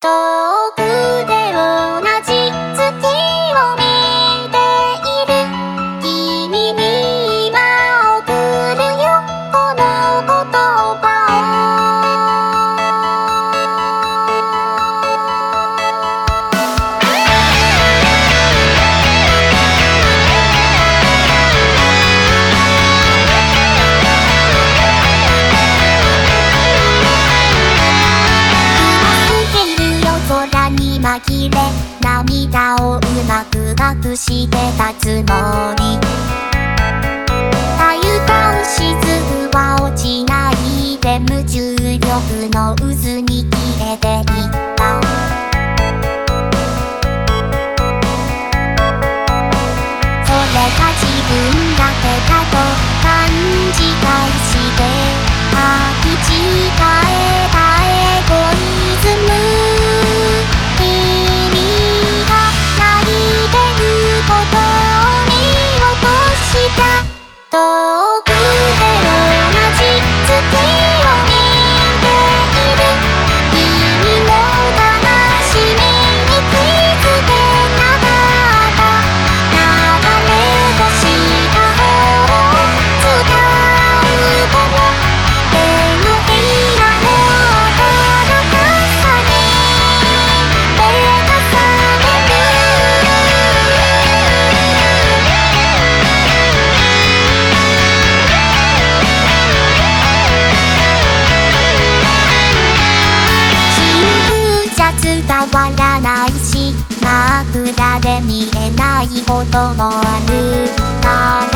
と紛れ涙をうまく隠してたつもりたゆたうしずくは落ちないで無重力の渦に切れていったで見えないこともあるから